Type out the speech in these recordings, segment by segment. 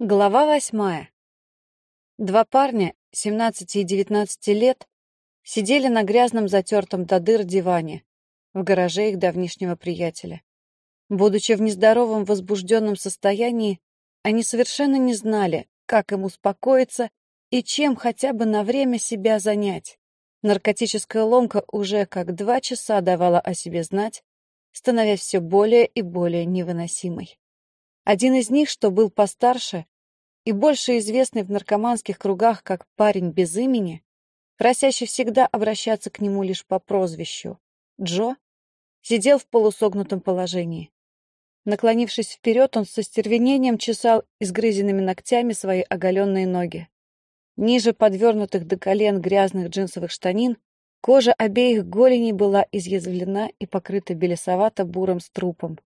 Глава восьмая. Два парня, 17 и 19 лет, сидели на грязном затертом до дыр диване в гараже их давнишнего приятеля. Будучи в нездоровом возбужденном состоянии, они совершенно не знали, как им успокоиться и чем хотя бы на время себя занять. Наркотическая ломка уже как два часа давала о себе знать, становясь все более и более невыносимой. Один из них, что был постарше и больше известный в наркоманских кругах как парень без имени, просящий всегда обращаться к нему лишь по прозвищу, Джо, сидел в полусогнутом положении. Наклонившись вперед, он со стервенением чесал изгрызенными ногтями свои оголенные ноги. Ниже подвернутых до колен грязных джинсовых штанин кожа обеих голеней была изъязвлена и покрыта белесовато-бурым струпом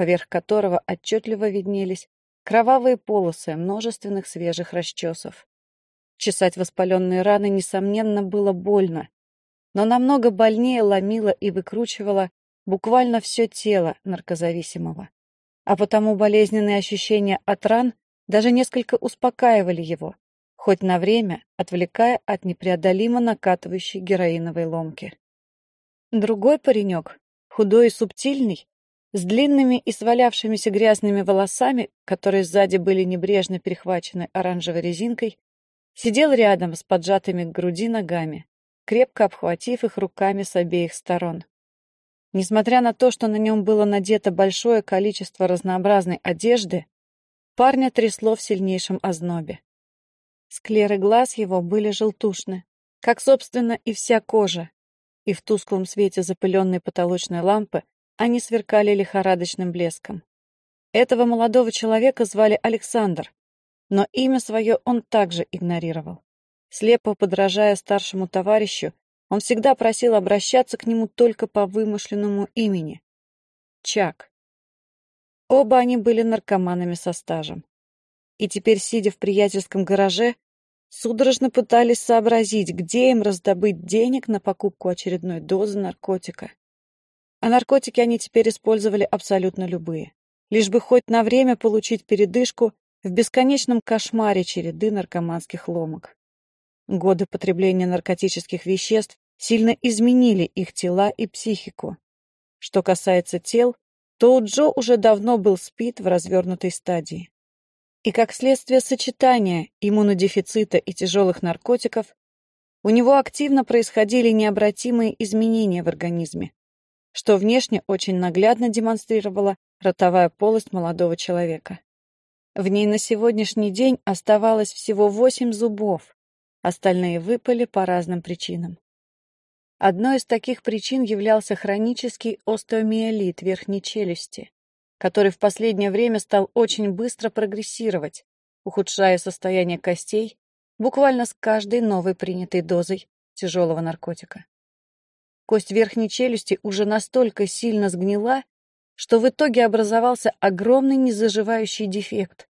поверх которого отчетливо виднелись кровавые полосы множественных свежих расчесов. Чесать воспаленные раны, несомненно, было больно, но намного больнее ломило и выкручивало буквально все тело наркозависимого. А потому болезненные ощущения от ран даже несколько успокаивали его, хоть на время отвлекая от непреодолимо накатывающей героиновой ломки. Другой паренек, худой и субтильный, с длинными и свалявшимися грязными волосами, которые сзади были небрежно перехвачены оранжевой резинкой, сидел рядом с поджатыми к груди ногами, крепко обхватив их руками с обеих сторон. Несмотря на то, что на нем было надето большое количество разнообразной одежды, парня трясло в сильнейшем ознобе. Склеры глаз его были желтушны, как, собственно, и вся кожа, и в тусклом свете запыленной потолочной лампы они сверкали лихорадочным блеском. Этого молодого человека звали Александр, но имя свое он также игнорировал. Слепо подражая старшему товарищу, он всегда просил обращаться к нему только по вымышленному имени — Чак. Оба они были наркоманами со стажем. И теперь, сидя в приятельском гараже, судорожно пытались сообразить, где им раздобыть денег на покупку очередной дозы наркотика. А наркотики они теперь использовали абсолютно любые. Лишь бы хоть на время получить передышку в бесконечном кошмаре череды наркоманских ломок. Годы потребления наркотических веществ сильно изменили их тела и психику. Что касается тел, то у Джо уже давно был спит в развернутой стадии. И как следствие сочетания иммунодефицита и тяжелых наркотиков, у него активно происходили необратимые изменения в организме, что внешне очень наглядно демонстрировала ротовая полость молодого человека. В ней на сегодняшний день оставалось всего восемь зубов, остальные выпали по разным причинам. Одной из таких причин являлся хронический остеомиелит верхней челюсти, который в последнее время стал очень быстро прогрессировать, ухудшая состояние костей буквально с каждой новой принятой дозой тяжелого наркотика. Кость верхней челюсти уже настолько сильно сгнила, что в итоге образовался огромный незаживающий дефект,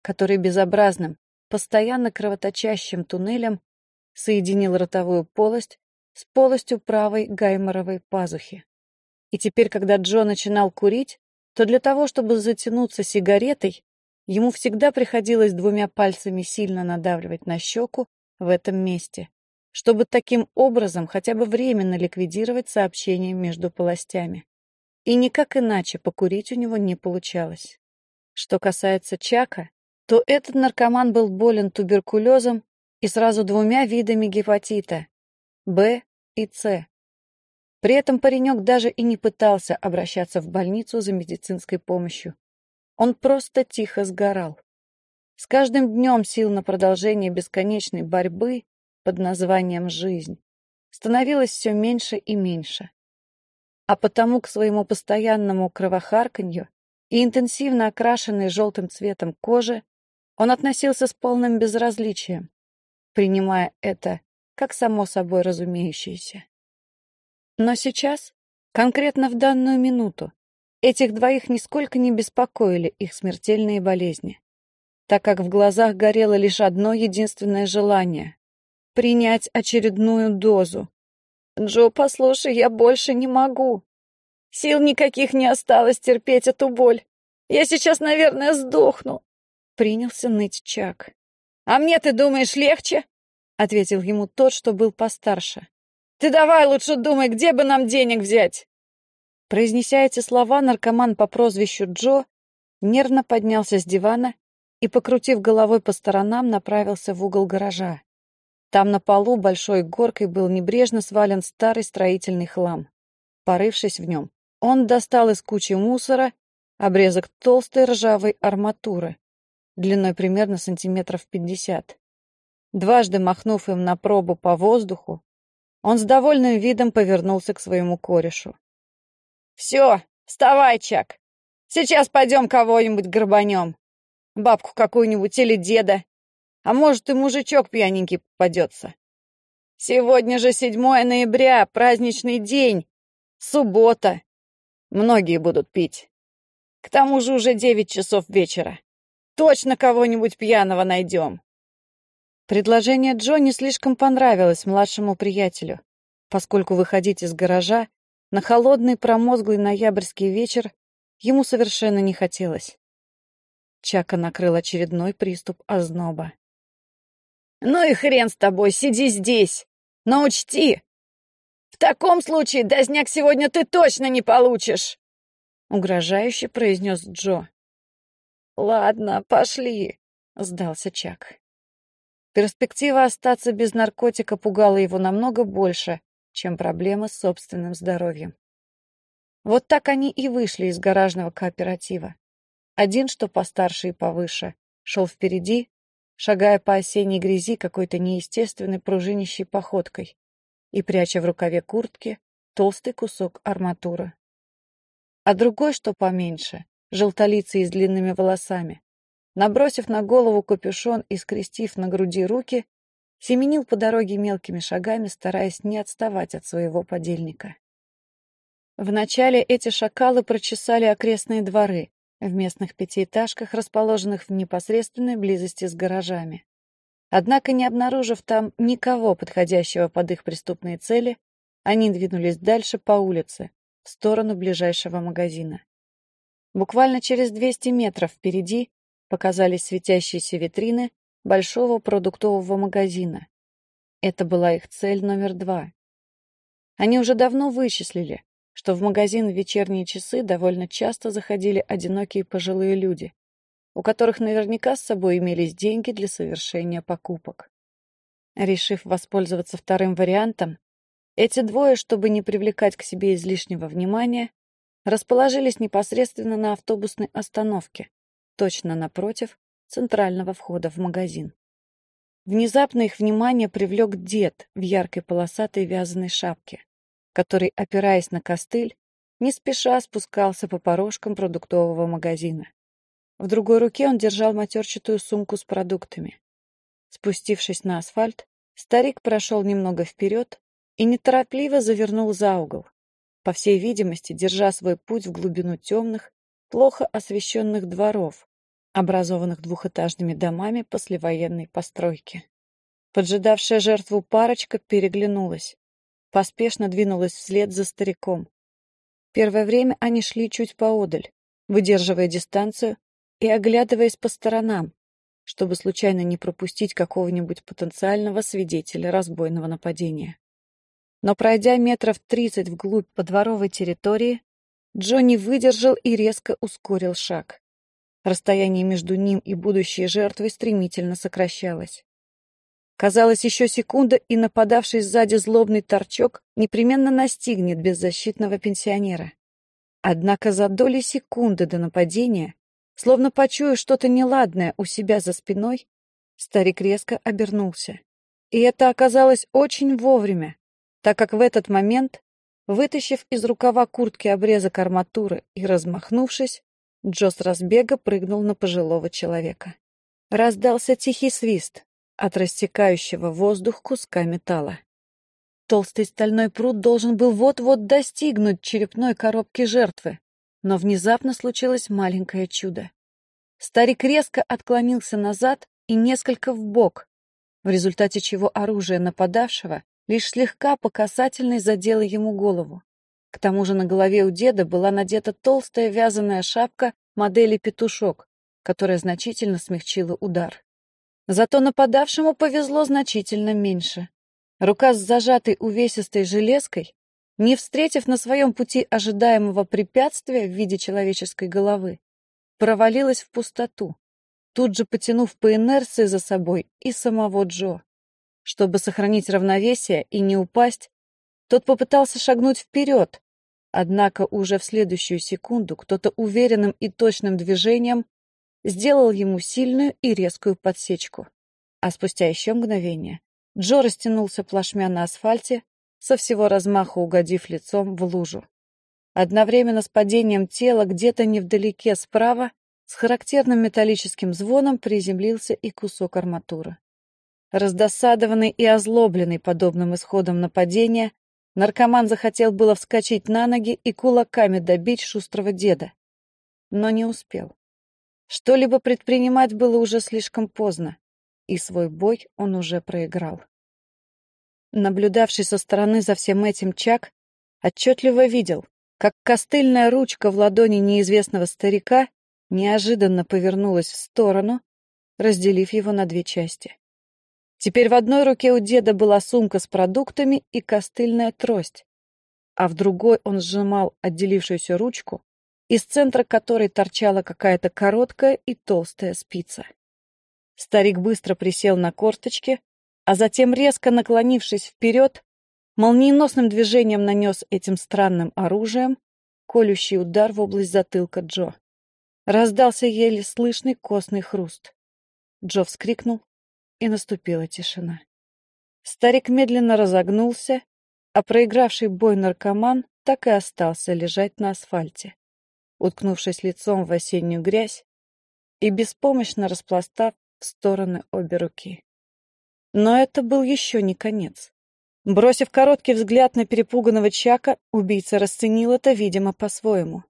который безобразным, постоянно кровоточащим туннелем соединил ротовую полость с полостью правой гайморовой пазухи. И теперь, когда Джо начинал курить, то для того, чтобы затянуться сигаретой, ему всегда приходилось двумя пальцами сильно надавливать на щеку в этом месте, чтобы таким образом хотя бы временно ликвидировать сообщение между полостями. И никак иначе покурить у него не получалось. Что касается Чака, то этот наркоман был болен туберкулезом и сразу двумя видами гепатита – Б и С. При этом паренек даже и не пытался обращаться в больницу за медицинской помощью. Он просто тихо сгорал. С каждым днем сил на продолжение бесконечной борьбы под названием «жизнь» становилось все меньше и меньше. А потому к своему постоянному кровохарканью и интенсивно окрашенной желтым цветом кожи он относился с полным безразличием, принимая это как само собой разумеющееся. Но сейчас, конкретно в данную минуту, этих двоих нисколько не беспокоили их смертельные болезни, так как в глазах горело лишь одно единственное желание принять очередную дозу. «Джо, послушай, я больше не могу. Сил никаких не осталось терпеть эту боль. Я сейчас, наверное, сдохну. принялся ныть Чак. «А мне, ты думаешь, легче?» — ответил ему тот, что был постарше. «Ты давай лучше думай, где бы нам денег взять!» Произнеся эти слова, наркоман по прозвищу Джо нервно поднялся с дивана и, покрутив головой по сторонам, направился в угол гаража. Там на полу большой горкой был небрежно свален старый строительный хлам. Порывшись в нем, он достал из кучи мусора обрезок толстой ржавой арматуры, длиной примерно сантиметров пятьдесят. Дважды махнув им на пробу по воздуху, он с довольным видом повернулся к своему корешу. «Все, вставай, Чак. Сейчас пойдем кого-нибудь грабанем. Бабку какую-нибудь или деда. А может, и мужичок пьяненький попадется. Сегодня же 7 ноября, праздничный день. Суббота. Многие будут пить. К тому же уже девять часов вечера. Точно кого-нибудь пьяного найдем. Предложение Джо не слишком понравилось младшему приятелю, поскольку выходить из гаража на холодный промозглый ноябрьский вечер ему совершенно не хотелось. Чака накрыл очередной приступ озноба. «Ну и хрен с тобой, сиди здесь! Но учти, в таком случае дозняк сегодня ты точно не получишь!» Угрожающе произнес Джо. «Ладно, пошли», — сдался Чак. Перспектива остаться без наркотика пугала его намного больше, чем проблема с собственным здоровьем. Вот так они и вышли из гаражного кооператива. Один, что постарше и повыше, шел впереди, шагая по осенней грязи какой-то неестественной пружинищей походкой и пряча в рукаве куртки толстый кусок арматуры. А другой, что поменьше, желтолицый с длинными волосами, Набросив на голову капюшон и скрестив на груди руки, семенил по дороге мелкими шагами, стараясь не отставать от своего подельника. Вначале эти шакалы прочесали окрестные дворы в местных пятиэтажках, расположенных в непосредственной близости с гаражами. Однако, не обнаружив там никого, подходящего под их преступные цели, они двинулись дальше по улице, в сторону ближайшего магазина. Буквально через 200 метров впереди показались светящиеся витрины большого продуктового магазина. Это была их цель номер два. Они уже давно вычислили, что в магазин в вечерние часы довольно часто заходили одинокие пожилые люди, у которых наверняка с собой имелись деньги для совершения покупок. Решив воспользоваться вторым вариантом, эти двое, чтобы не привлекать к себе излишнего внимания, расположились непосредственно на автобусной остановке, точно напротив центрального входа в магазин. Внезапно их внимание привлек дед в яркой полосатой вязаной шапке, который, опираясь на костыль, не спеша спускался по порожкам продуктового магазина. В другой руке он держал матерчатую сумку с продуктами. Спустившись на асфальт, старик прошел немного вперед и неторопливо завернул за угол, по всей видимости, держа свой путь в глубину темных, плохо освещенных дворов, образованных двухэтажными домами послевоенной постройки. Поджидавшая жертву парочка переглянулась, поспешно двинулась вслед за стариком. Первое время они шли чуть поодаль, выдерживая дистанцию и оглядываясь по сторонам, чтобы случайно не пропустить какого-нибудь потенциального свидетеля разбойного нападения. Но пройдя метров тридцать вглубь подворовой территории, Джонни выдержал и резко ускорил шаг. Расстояние между ним и будущей жертвой стремительно сокращалось. Казалось, еще секунда, и нападавший сзади злобный торчок непременно настигнет беззащитного пенсионера. Однако за доли секунды до нападения, словно почуяв что-то неладное у себя за спиной, старик резко обернулся. И это оказалось очень вовремя, так как в этот момент Вытащив из рукава куртки обрезок арматуры и размахнувшись, Джо с разбега прыгнул на пожилого человека. Раздался тихий свист от растекающего воздух куска металла. Толстый стальной пруд должен был вот-вот достигнуть черепной коробки жертвы, но внезапно случилось маленькое чудо. Старик резко отклонился назад и несколько вбок, в результате чего оружие нападавшего лишь слегка по касательной задела ему голову. К тому же на голове у деда была надета толстая вязаная шапка модели «Петушок», которая значительно смягчила удар. Зато нападавшему повезло значительно меньше. Рука с зажатой увесистой железкой, не встретив на своем пути ожидаемого препятствия в виде человеческой головы, провалилась в пустоту, тут же потянув по инерции за собой и самого Джо. Чтобы сохранить равновесие и не упасть, тот попытался шагнуть вперед, однако уже в следующую секунду кто-то уверенным и точным движением сделал ему сильную и резкую подсечку. А спустя еще мгновение Джо растянулся плашмя на асфальте, со всего размаха угодив лицом в лужу. Одновременно с падением тела где-то невдалеке справа с характерным металлическим звоном приземлился и кусок арматуры. Раздосадованный и озлобленный подобным исходом нападения, наркоман захотел было вскочить на ноги и кулаками добить шустрого деда, но не успел. Что-либо предпринимать было уже слишком поздно, и свой бой он уже проиграл. Наблюдавший со стороны за всем этим Чак отчетливо видел, как костыльная ручка в ладони неизвестного старика неожиданно повернулась в сторону, разделив его на две части. Теперь в одной руке у деда была сумка с продуктами и костыльная трость, а в другой он сжимал отделившуюся ручку из центра которой торчала какая-то короткая и толстая спица. Старик быстро присел на корточки, а затем, резко наклонившись вперед, молниеносным движением нанес этим странным оружием колющий удар в область затылка Джо. Раздался еле слышный костный хруст. Джо вскрикнул, и наступила тишина. Старик медленно разогнулся, а проигравший бой наркоман так и остался лежать на асфальте уткнувшись лицом в осеннюю грязь и беспомощно распластав в стороны обе руки. Но это был еще не конец. Бросив короткий взгляд на перепуганного Чака, убийца расценил это, видимо, по-своему.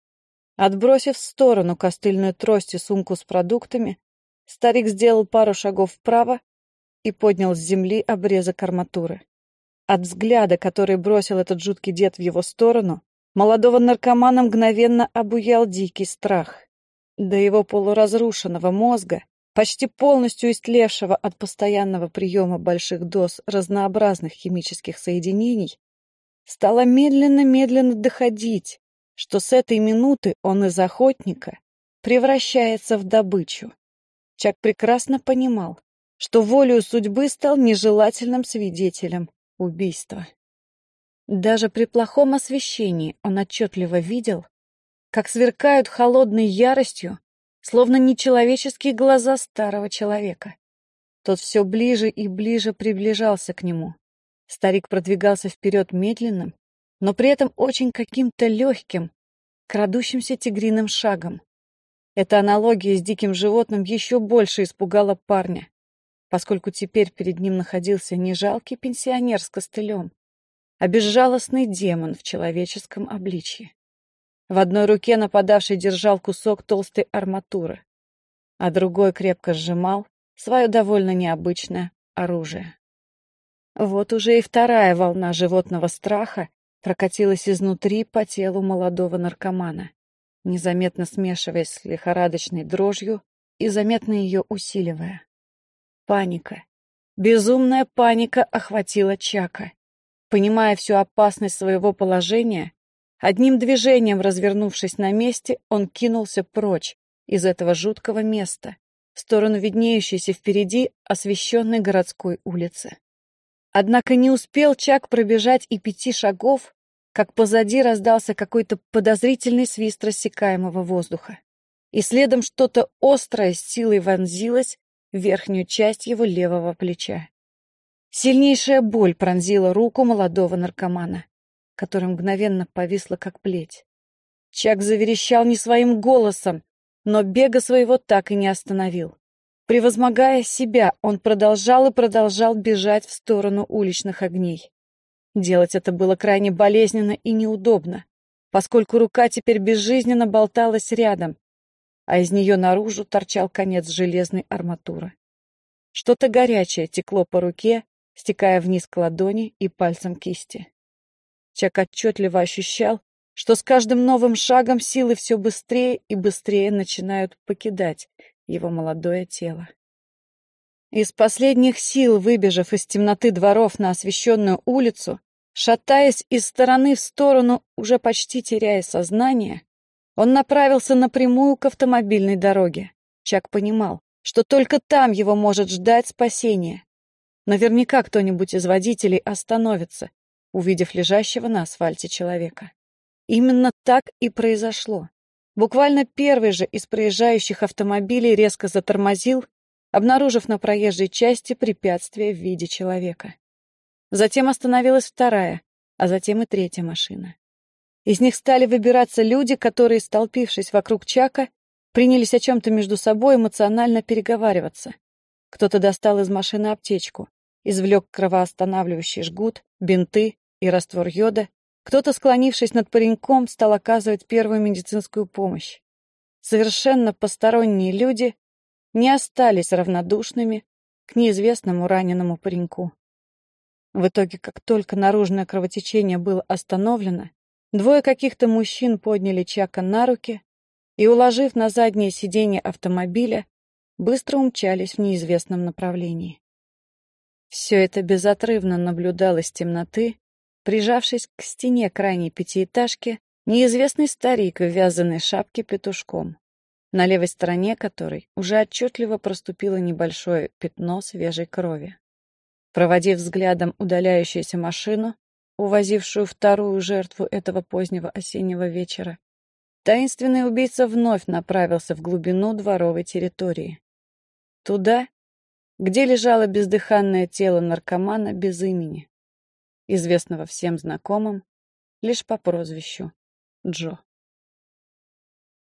Отбросив в сторону костыльную трость и сумку с продуктами, старик сделал пару шагов вправо и поднял с земли обрезок арматуры. От взгляда, который бросил этот жуткий дед в его сторону, Молодого наркомана мгновенно обуял дикий страх. До его полуразрушенного мозга, почти полностью истлевшего от постоянного приема больших доз разнообразных химических соединений, стало медленно-медленно доходить, что с этой минуты он из охотника превращается в добычу. Чак прекрасно понимал, что волею судьбы стал нежелательным свидетелем убийства. Даже при плохом освещении он отчетливо видел, как сверкают холодной яростью, словно нечеловеческие глаза старого человека. Тот все ближе и ближе приближался к нему. Старик продвигался вперед медленным, но при этом очень каким-то легким, крадущимся тигриным шагом. Эта аналогия с диким животным еще больше испугала парня, поскольку теперь перед ним находился не жалкий пенсионер с костылем, а безжалостный демон в человеческом обличье. В одной руке нападавший держал кусок толстой арматуры, а другой крепко сжимал свое довольно необычное оружие. Вот уже и вторая волна животного страха прокатилась изнутри по телу молодого наркомана, незаметно смешиваясь с лихорадочной дрожью и заметно ее усиливая. Паника. Безумная паника охватила Чака. Понимая всю опасность своего положения, одним движением развернувшись на месте, он кинулся прочь из этого жуткого места, в сторону виднеющейся впереди освещенной городской улицы. Однако не успел Чак пробежать и пяти шагов, как позади раздался какой-то подозрительный свист рассекаемого воздуха. И следом что-то острое с силой вонзилось в верхнюю часть его левого плеча. Сильнейшая боль пронзила руку молодого наркомана, которая мгновенно повисла как плеть. Чак заверещал не своим голосом, но бега своего так и не остановил. Превозмогая себя, он продолжал и продолжал бежать в сторону уличных огней. Делать это было крайне болезненно и неудобно, поскольку рука теперь безжизненно болталась рядом, а из нее наружу торчал конец железной арматуры. Что-то горячее текло по руке, стекая вниз к ладони и пальцам кисти. Чак отчетливо ощущал, что с каждым новым шагом силы все быстрее и быстрее начинают покидать его молодое тело. Из последних сил, выбежав из темноты дворов на освещенную улицу, шатаясь из стороны в сторону, уже почти теряя сознание, он направился напрямую к автомобильной дороге. Чак понимал, что только там его может ждать спасение. Наверняка кто-нибудь из водителей остановится, увидев лежащего на асфальте человека. Именно так и произошло. Буквально первый же из проезжающих автомобилей резко затормозил, обнаружив на проезжей части препятствие в виде человека. Затем остановилась вторая, а затем и третья машина. Из них стали выбираться люди, которые, столпившись вокруг Чака, принялись о чем-то между собой эмоционально переговариваться. Кто-то достал из машины аптечку, извлек кровоостанавливающий жгут, бинты и раствор йода, кто-то, склонившись над пареньком, стал оказывать первую медицинскую помощь. Совершенно посторонние люди не остались равнодушными к неизвестному раненому пареньку. В итоге, как только наружное кровотечение было остановлено, двое каких-то мужчин подняли Чака на руки и, уложив на заднее сиденье автомобиля, быстро умчались в неизвестном направлении. Все это безотрывно наблюдалось темноты, прижавшись к стене крайней пятиэтажки, неизвестный старик в вязаной шапке петушком, на левой стороне которой уже отчетливо проступило небольшое пятно свежей крови. Проводив взглядом удаляющуюся машину, увозившую вторую жертву этого позднего осеннего вечера, таинственный убийца вновь направился в глубину дворовой территории. Туда, где лежало бездыханное тело наркомана без имени известного всем знакомым лишь по прозвищу Джо.